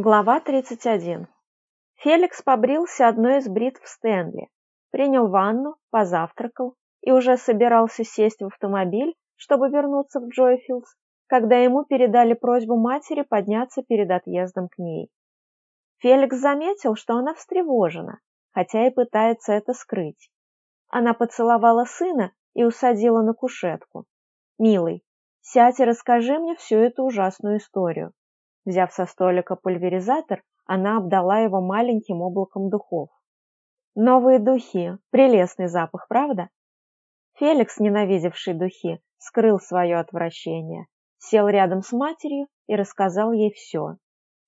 Глава 31. Феликс побрился одной из бритв Стэнли, принял ванну, позавтракал и уже собирался сесть в автомобиль, чтобы вернуться в Джойфилдс, когда ему передали просьбу матери подняться перед отъездом к ней. Феликс заметил, что она встревожена, хотя и пытается это скрыть. Она поцеловала сына и усадила на кушетку. «Милый, сядь и расскажи мне всю эту ужасную историю. Взяв со столика пульверизатор, она обдала его маленьким облаком духов. Новые духи. Прелестный запах, правда? Феликс, ненавидевший духи, скрыл свое отвращение, сел рядом с матерью и рассказал ей все.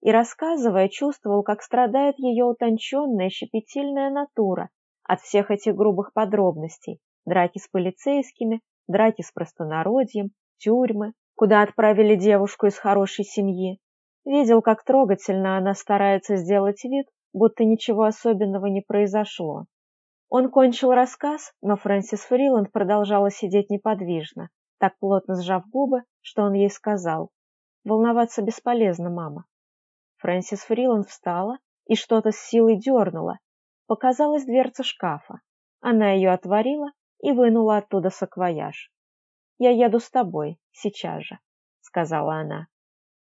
И, рассказывая, чувствовал, как страдает ее утонченная, щепетильная натура от всех этих грубых подробностей, драки с полицейскими, драки с простонародьем, тюрьмы, куда отправили девушку из хорошей семьи, Видел, как трогательно она старается сделать вид, будто ничего особенного не произошло. Он кончил рассказ, но Фрэнсис Фриланд продолжала сидеть неподвижно, так плотно сжав губы, что он ей сказал. «Волноваться бесполезно, мама». Фрэнсис Фриланд встала и что-то с силой дернула. Показалась дверца шкафа. Она ее отворила и вынула оттуда саквояж. «Я еду с тобой, сейчас же», — сказала она.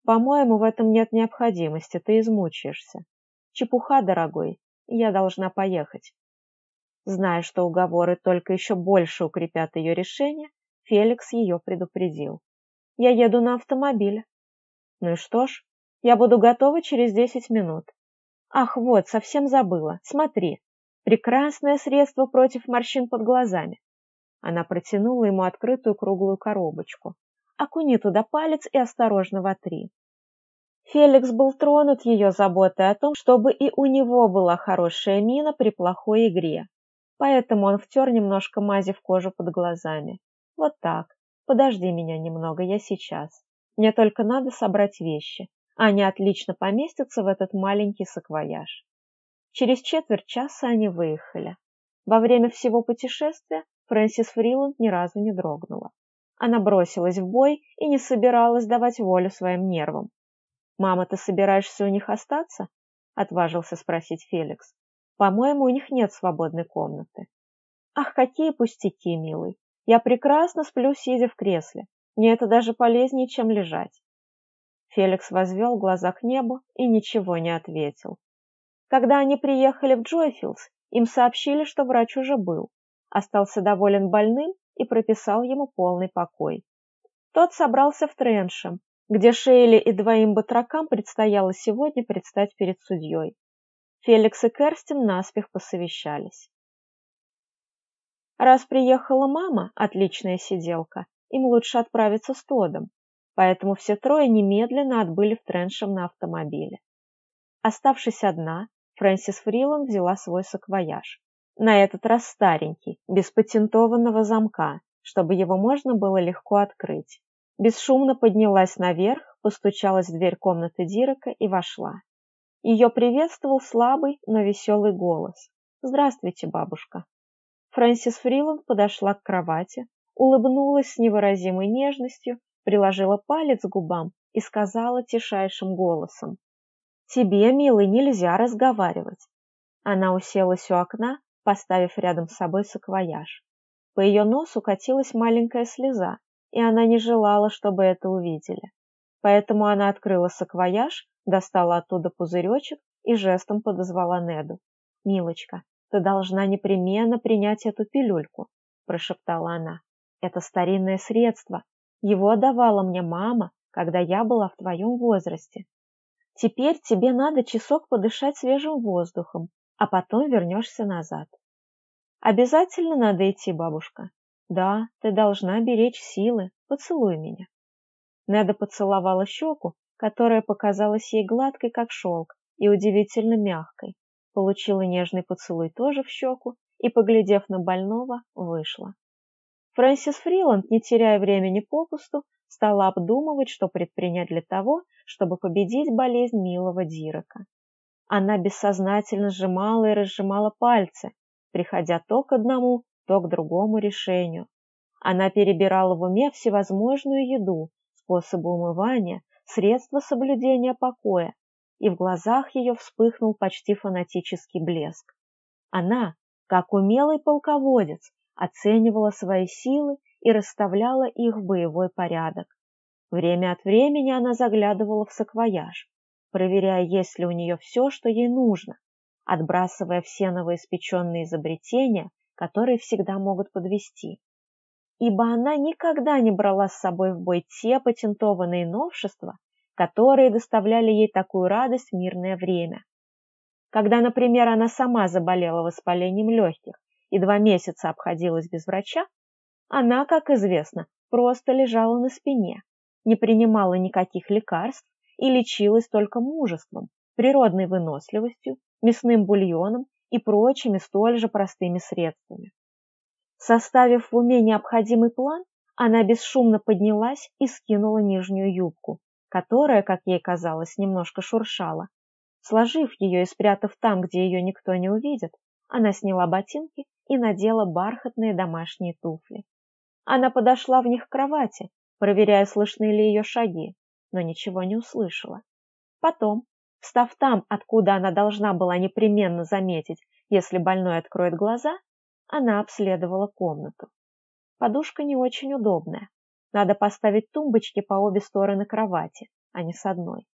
По-моему, в этом нет необходимости, ты измучаешься. Чепуха, дорогой, я должна поехать. Зная, что уговоры только еще больше укрепят ее решение, Феликс ее предупредил. Я еду на автомобиле. Ну и что ж, я буду готова через десять минут. Ах, вот, совсем забыла. Смотри, прекрасное средство против морщин под глазами. Она протянула ему открытую круглую коробочку. Окуни туда палец и осторожно вотри. Феликс был тронут ее заботой о том, чтобы и у него была хорошая мина при плохой игре. Поэтому он втер немножко мази в кожу под глазами. Вот так. Подожди меня немного, я сейчас. Мне только надо собрать вещи. Они отлично поместятся в этот маленький саквояж. Через четверть часа они выехали. Во время всего путешествия Фрэнсис Фриланд ни разу не дрогнула. Она бросилась в бой и не собиралась давать волю своим нервам. «Мама, ты собираешься у них остаться?» — отважился спросить Феликс. «По-моему, у них нет свободной комнаты». «Ах, какие пустяки, милый! Я прекрасно сплю, сидя в кресле. Мне это даже полезнее, чем лежать». Феликс возвел глаза к небу и ничего не ответил. Когда они приехали в Джойфилдс, им сообщили, что врач уже был, остался доволен больным и прописал ему полный покой. Тот собрался в Треншем, где Шейли и двоим батракам предстояло сегодня предстать перед судьей. Феликс и Керстин наспех посовещались. Раз приехала мама, отличная сиделка, им лучше отправиться с Тодом, поэтому все трое немедленно отбыли в Треншем на автомобиле. Оставшись одна, Фрэнсис Фриланд взяла свой саквояж. На этот раз старенький, без патентованного замка, чтобы его можно было легко открыть бесшумно поднялась наверх, постучалась в дверь комнаты Дирека и вошла. Ее приветствовал слабый, но веселый голос. «Здравствуйте, бабушка». Фрэнсис Фриланд подошла к кровати, улыбнулась с невыразимой нежностью, приложила палец к губам и сказала тишайшим голосом. «Тебе, милый, нельзя разговаривать». Она уселась у окна, поставив рядом с собой саквояж. По ее носу катилась маленькая слеза, и она не желала, чтобы это увидели. Поэтому она открыла саквояж, достала оттуда пузыречек и жестом подозвала Неду. «Милочка, ты должна непременно принять эту пилюльку», – прошептала она. «Это старинное средство. Его давала мне мама, когда я была в твоем возрасте. Теперь тебе надо часок подышать свежим воздухом, а потом вернешься назад». «Обязательно надо идти, бабушка?» Да, ты должна беречь силы. Поцелуй меня. Неда поцеловала щеку, которая показалась ей гладкой, как шелк, и удивительно мягкой. Получила нежный поцелуй тоже в щеку и, поглядев на больного, вышла. Фрэнсис Фриланд, не теряя времени попусту, стала обдумывать, что предпринять для того, чтобы победить болезнь милого Дирека. Она бессознательно сжимала и разжимала пальцы, приходя то к одному, то к другому решению. Она перебирала в уме всевозможную еду, способы умывания, средства соблюдения покоя. и в глазах ее вспыхнул почти фанатический блеск. Она, как умелый полководец, оценивала свои силы и расставляла их в боевой порядок. Время от времени она заглядывала в саквояж, проверяя, есть ли у нее все, что ей нужно, отбрасывая все новоиспеченные изобретения, которые всегда могут подвести. Ибо она никогда не брала с собой в бой те патентованные новшества, которые доставляли ей такую радость в мирное время. Когда, например, она сама заболела воспалением легких и два месяца обходилась без врача, она, как известно, просто лежала на спине, не принимала никаких лекарств и лечилась только мужеством, природной выносливостью, мясным бульоном и прочими столь же простыми средствами. Составив в уме необходимый план, она бесшумно поднялась и скинула нижнюю юбку, которая, как ей казалось, немножко шуршала. Сложив ее и спрятав там, где ее никто не увидит, она сняла ботинки и надела бархатные домашние туфли. Она подошла в них к кровати, проверяя, слышны ли ее шаги, но ничего не услышала. Потом, встав там, откуда она должна была непременно заметить, если больной откроет глаза, она обследовала комнату. Подушка не очень удобная. Надо поставить тумбочки по обе стороны кровати, а не с одной.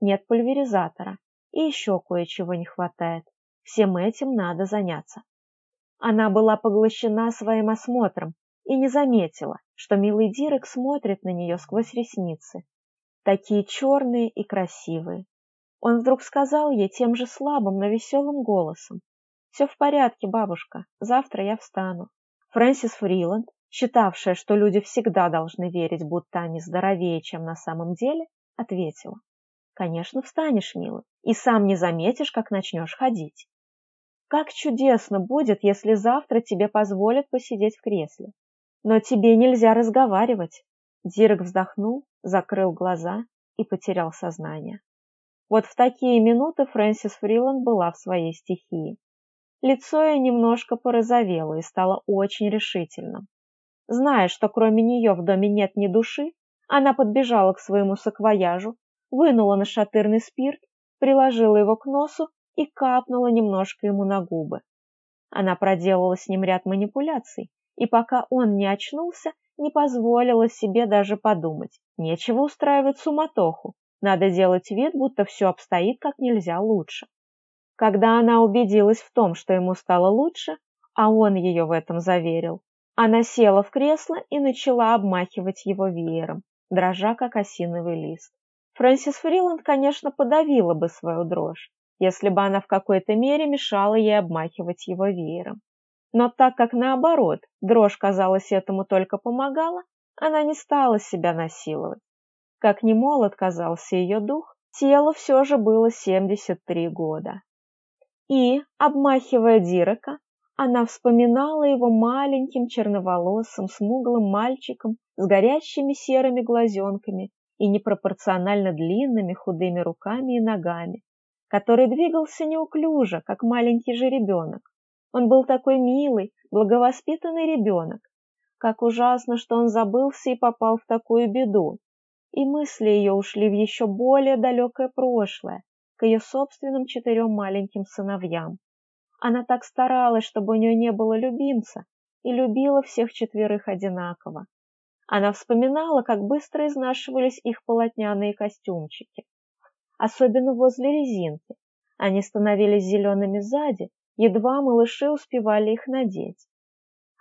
Нет пульверизатора, и еще кое-чего не хватает. Всем этим надо заняться. Она была поглощена своим осмотром и не заметила, что милый Дирек смотрит на нее сквозь ресницы. Такие черные и красивые. Он вдруг сказал ей тем же слабым, но веселым голосом. «Все в порядке, бабушка, завтра я встану». Фрэнсис Фриланд, считавшая, что люди всегда должны верить, будто они здоровее, чем на самом деле, ответила. «Конечно, встанешь, милый, и сам не заметишь, как начнешь ходить. Как чудесно будет, если завтра тебе позволят посидеть в кресле. Но тебе нельзя разговаривать. Дирек вздохнул, закрыл глаза и потерял сознание. Вот в такие минуты Фрэнсис Фриланд была в своей стихии. Лицо ее немножко порозовело и стало очень решительным. Зная, что кроме нее в доме нет ни души, она подбежала к своему саквояжу, вынула на шатырный спирт, приложила его к носу и капнула немножко ему на губы. Она проделала с ним ряд манипуляций, и пока он не очнулся, не позволила себе даже подумать. Нечего устраивать суматоху, надо делать вид, будто все обстоит как нельзя лучше. Когда она убедилась в том, что ему стало лучше, а он ее в этом заверил, она села в кресло и начала обмахивать его веером, дрожа как осиновый лист. Фрэнсис Фриланд, конечно, подавила бы свою дрожь, если бы она в какой-то мере мешала ей обмахивать его веером. Но так как наоборот, дрожь, казалось, этому только помогала, она не стала себя насиловать. Как ни молод казался ее дух, телу все же было 73 года. И, обмахивая Дирека, она вспоминала его маленьким черноволосым смуглым мальчиком с горящими серыми глазенками и непропорционально длинными худыми руками и ногами, который двигался неуклюже, как маленький жеребенок. Он был такой милый, благовоспитанный ребенок. Как ужасно, что он забылся и попал в такую беду. И мысли ее ушли в еще более далекое прошлое, к ее собственным четырем маленьким сыновьям. Она так старалась, чтобы у нее не было любимца, и любила всех четверых одинаково. Она вспоминала, как быстро изнашивались их полотняные костюмчики особенно возле резинки. Они становились зелеными сзади, едва малыши успевали их надеть.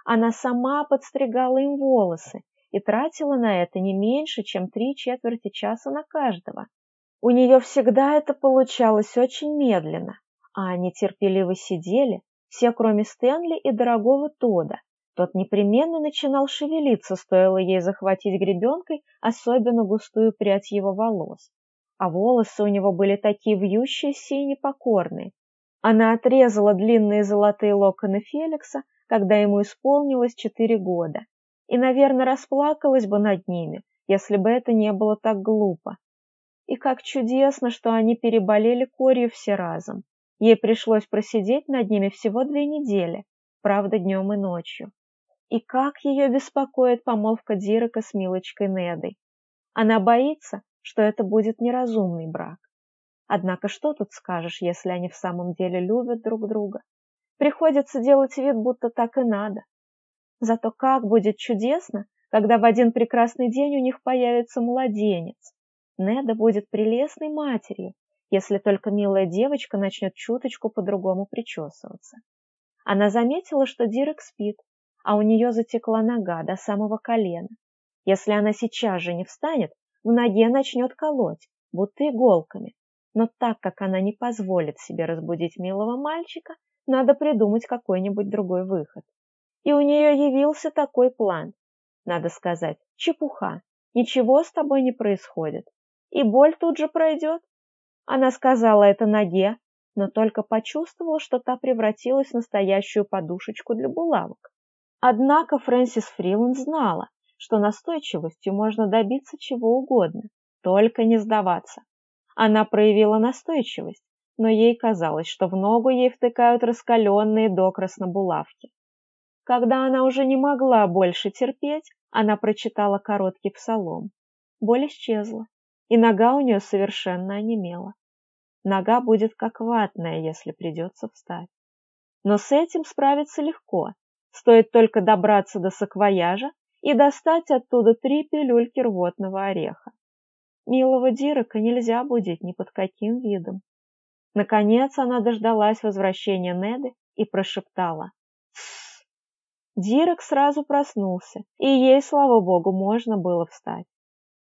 Она сама подстригала им волосы и тратила на это не меньше, чем три четверти часа на каждого. У нее всегда это получалось очень медленно, а они терпеливо сидели, все кроме Стэнли и дорогого Тода. Тот непременно начинал шевелиться, стоило ей захватить гребенкой особенно густую прядь его волос а волосы у него были такие вьющиеся и непокорные. Она отрезала длинные золотые локоны Феликса, когда ему исполнилось четыре года, и, наверное, расплакалась бы над ними, если бы это не было так глупо. И как чудесно, что они переболели корью все разом. Ей пришлось просидеть над ними всего две недели, правда, днем и ночью. И как ее беспокоит помолвка Дирека с милочкой Недой. Она боится, что это будет неразумный брак. Однако что тут скажешь, если они в самом деле любят друг друга? Приходится делать вид, будто так и надо. Зато как будет чудесно, когда в один прекрасный день у них появится младенец. Неда будет прелестной матерью, если только милая девочка начнет чуточку по-другому причесываться. Она заметила, что Дирек спит, а у нее затекла нога до самого колена. Если она сейчас же не встанет, в ноге начнет колоть, будто иголками. Но так как она не позволит себе разбудить милого мальчика, надо придумать какой-нибудь другой выход. И у нее явился такой план. Надо сказать, чепуха, ничего с тобой не происходит. И боль тут же пройдет. Она сказала это ноге, но только почувствовала, что та превратилась в настоящую подушечку для булавок. Однако Фрэнсис Фриланд знала, что настойчивостью можно добиться чего угодно, только не сдаваться. Она проявила настойчивость, но ей казалось, что в ногу ей втыкают раскаленные докрасно булавки. Когда она уже не могла больше терпеть, она прочитала короткий псалом. Боль исчезла, и нога у нее совершенно онемела. Нога будет как ватная, если придется встать. Но с этим справиться легко. Стоит только добраться до саквояжа и достать оттуда три пилюльки рвотного ореха. Милого Дирека нельзя будить ни под каким видом. Наконец она дождалась возвращения Неды и прошептала. Дирек сразу проснулся, и ей, слава богу, можно было встать.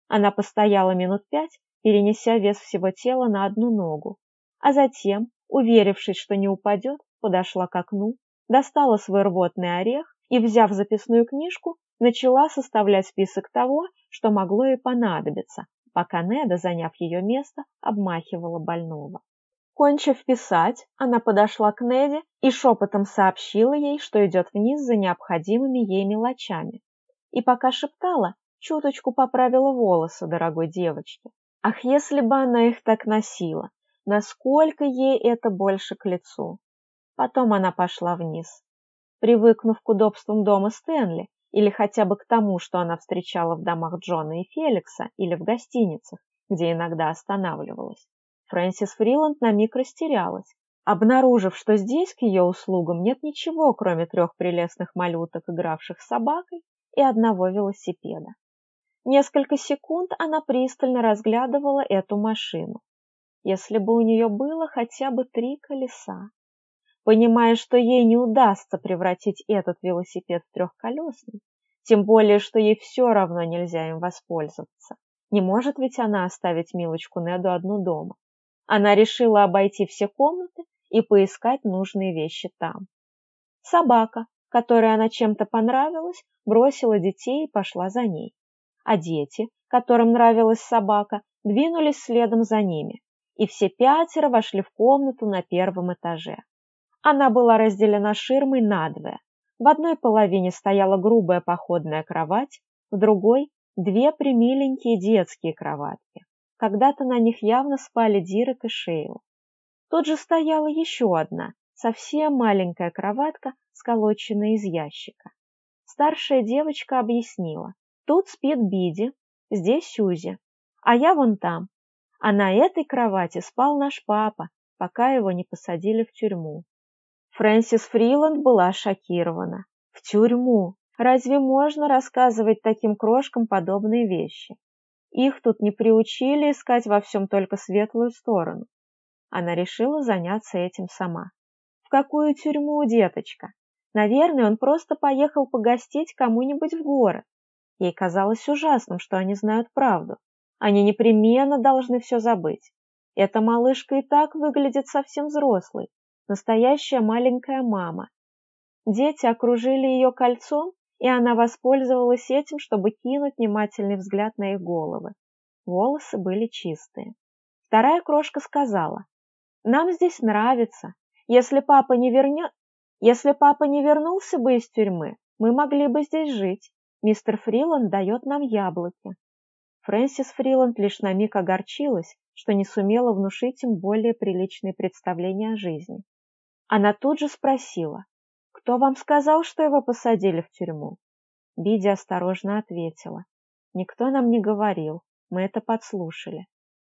Она постояла минут пять, перенеся вес всего тела на одну ногу, а затем, уверившись, что не упадет, подошла к окну, достала свой рвотный орех и, взяв записную книжку, начала составлять список того, что могло ей понадобиться, пока Неда, заняв ее место, обмахивала больного. Кончив писать, она подошла к Неде и шепотом сообщила ей, что идет вниз за необходимыми ей мелочами. И пока шептала, чуточку поправила волосы дорогой девочки. Ах, если бы она их так носила, насколько ей это больше к лицу. Потом она пошла вниз. Привыкнув к удобствам дома Стэнли, или хотя бы к тому, что она встречала в домах Джона и Феликса или в гостиницах, где иногда останавливалась, Фрэнсис Фриланд на миг растерялась, обнаружив, что здесь к ее услугам нет ничего, кроме трех прелестных малюток, игравших с собакой, и одного велосипеда. Несколько секунд она пристально разглядывала эту машину. Если бы у нее было хотя бы три колеса. Понимая, что ей не удастся превратить этот велосипед в трехколесный, тем более, что ей все равно нельзя им воспользоваться. Не может ведь она оставить милочку Неду одну дома. Она решила обойти все комнаты и поискать нужные вещи там. Собака, которой она чем-то понравилась, бросила детей и пошла за ней а дети, которым нравилась собака, двинулись следом за ними, и все пятеро вошли в комнату на первом этаже. Она была разделена ширмой надвое. В одной половине стояла грубая походная кровать, в другой – две примиленькие детские кроватки. Когда-то на них явно спали Дирек и Шейл. Тут же стояла еще одна, совсем маленькая кроватка, сколоченная из ящика. Старшая девочка объяснила, Тут спит Биди, здесь Сюзи, а я вон там. А на этой кровати спал наш папа, пока его не посадили в тюрьму. Фрэнсис Фриланд была шокирована. В тюрьму? Разве можно рассказывать таким крошкам подобные вещи? Их тут не приучили искать во всем только светлую сторону. Она решила заняться этим сама. В какую тюрьму, деточка? Наверное, он просто поехал погостить кому-нибудь в город. Ей казалось ужасным, что они знают правду. Они непременно должны все забыть. Эта малышка и так выглядит совсем взрослой, настоящая маленькая мама. Дети окружили ее кольцом, и она воспользовалась этим, чтобы кинуть внимательный взгляд на их головы. Волосы были чистые. Вторая крошка сказала, «Нам здесь нравится. Если папа не вернет... Если папа не вернулся бы из тюрьмы, мы могли бы здесь жить. Мистер Фриланд дает нам яблоки. Фрэнсис Фриланд лишь на миг огорчилась, что не сумела внушить им более приличные представления о жизни. Она тут же спросила, «Кто вам сказал, что его посадили в тюрьму?» Биди осторожно ответила, «Никто нам не говорил, мы это подслушали.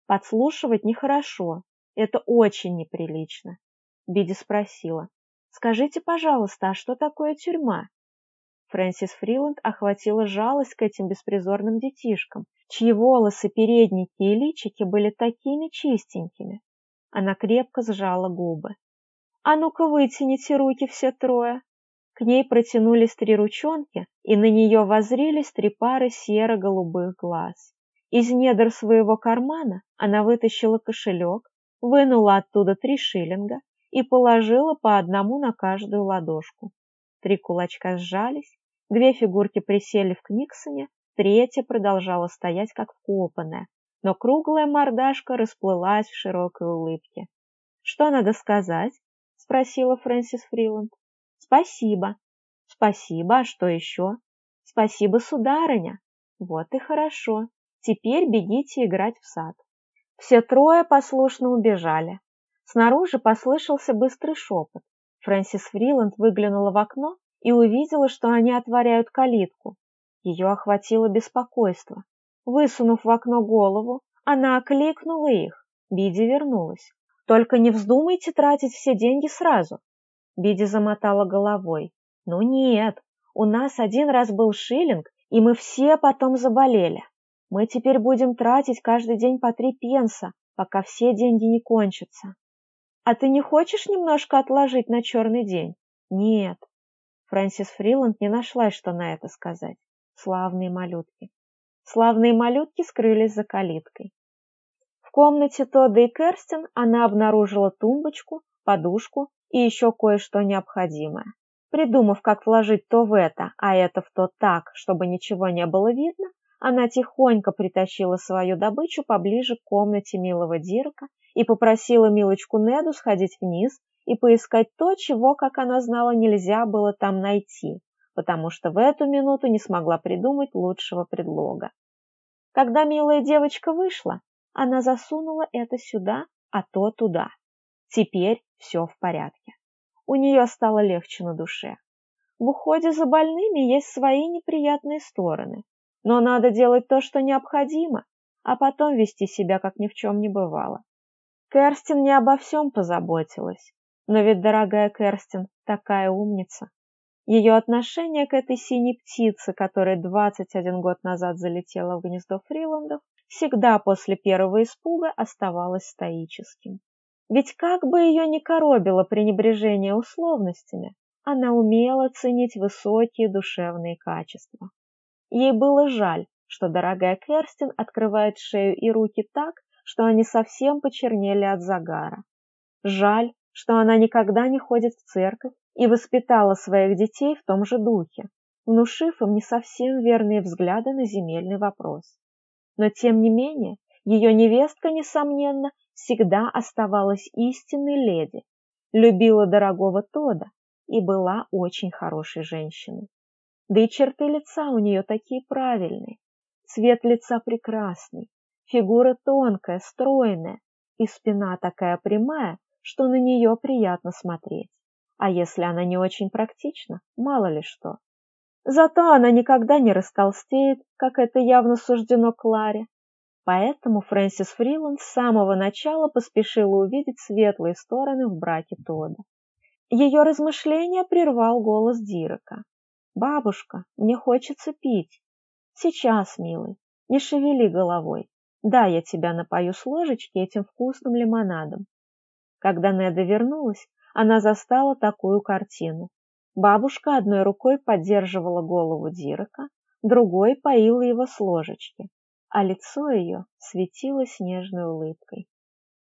Подслушивать нехорошо, Это очень неприлично. Биди спросила. «Скажите, пожалуйста, а что такое тюрьма?» Фрэнсис Фриланд охватила жалость к этим беспризорным детишкам, чьи волосы, передники и личики были такими чистенькими. Она крепко сжала губы. «А ну-ка вытяните руки все трое!» К ней протянулись три ручонки, и на нее воззрились три пары серо-голубых глаз. Из недр своего кармана она вытащила кошелек, вынула оттуда три шиллинга и положила по одному на каждую ладошку. Три кулачка сжались, две фигурки присели в Книксоне, третья продолжала стоять как вкопанная, но круглая мордашка расплылась в широкой улыбке. «Что надо сказать?» — спросила Фрэнсис Фриланд. «Спасибо». «Спасибо, а что еще?» «Спасибо, сударыня». «Вот и хорошо. Теперь бегите играть в сад». Все трое послушно убежали. Снаружи послышался быстрый шепот. Фрэнсис Фриланд выглянула в окно и увидела, что они отворяют калитку. Ее охватило беспокойство. Высунув в окно голову, она окликнула их. Биди вернулась. «Только не вздумайте тратить все деньги сразу». Биди замотала головой. «Ну нет, у нас один раз был шиллинг, и мы все потом заболели. Мы теперь будем тратить каждый день по три пенса, пока все деньги не кончатся». «А ты не хочешь немножко отложить на черный день?» «Нет». Фрэнсис Фриланд не нашла, что на это сказать. Славные малютки. Славные малютки скрылись за калиткой. В комнате Тодда и Керстин она обнаружила тумбочку, подушку и еще кое-что необходимое. Придумав, как вложить то в это, а это в то так, чтобы ничего не было видно, она тихонько притащила свою добычу поближе к комнате милого Дирка и попросила милочку Неду сходить вниз и поискать то, чего, как она знала, нельзя было там найти, потому что в эту минуту не смогла придумать лучшего предлога. Когда милая девочка вышла, она засунула это сюда, а то туда. Теперь все в порядке. У нее стало легче на душе. В уходе за больными есть свои неприятные стороны, но надо делать то, что необходимо, а потом вести себя, как ни в чем не бывало. Керстин не обо всем позаботилась, но ведь дорогая Керстин такая умница. Ее отношение к этой синей птице, которая 21 год назад залетела в гнездо Фриландов, всегда после первого испуга оставалось стоическим. Ведь как бы ее ни коробило пренебрежение условностями, она умела ценить высокие душевные качества. Ей было жаль, что дорогая Керстин открывает шею и руки так, что они совсем почернели от загара. Жаль, что она никогда не ходит в церковь и воспитала своих детей в том же духе, внушив им не совсем верные взгляды на земельный вопрос. Но тем не менее, ее невестка, несомненно, всегда оставалась истинной леди, любила дорогого Тода и была очень хорошей женщиной. Да и черты лица у нее такие правильные, цвет лица прекрасный, фигура тонкая, стройная, и спина такая прямая, что на нее приятно смотреть. А если она не очень практична, мало ли что. Зато она никогда не растолстеет, как это явно суждено Кларе, Поэтому Фрэнсис Фриланд с самого начала поспешила увидеть светлые стороны в браке Тода. Ее размышления прервал голос Дирека. «Бабушка, мне хочется пить». «Сейчас, милый, не шевели головой. Да, я тебя напою с ложечки этим вкусным лимонадом». Когда Неда вернулась, она застала такую картину. Бабушка одной рукой поддерживала голову Дирека, другой поила его с ложечки а лицо ее светилось нежной улыбкой.